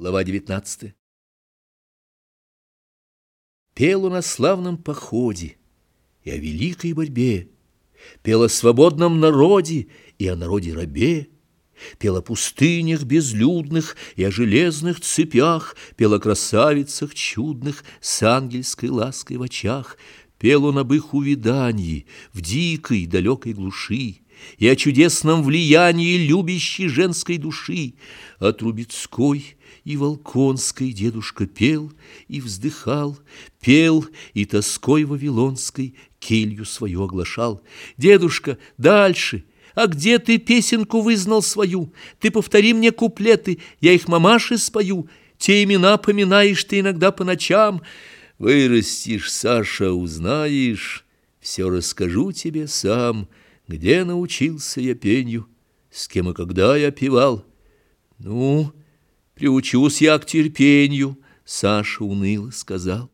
Глава 19 Пел он о славном походе и о великой борьбе, Пел о свободном народе и о народе-рабе, Пел о пустынях безлюдных и о железных цепях, Пел о красавицах чудных с ангельской лаской в очах, Пел он об их увидании в дикой далекой глуши, и о чудесном влиянии любящей женской души. О Трубецкой и Волконской дедушка пел и вздыхал, пел и тоской вавилонской келью свою оглашал. Дедушка, дальше! А где ты песенку вызнал свою? Ты повтори мне куплеты, я их мамаше спою. Те имена поминаешь ты иногда по ночам. Вырастешь, Саша, узнаешь, все расскажу тебе сам. Где научился я пенью, с кем и когда я певал? Ну, приучусь я к терпению, Саша уныло сказал.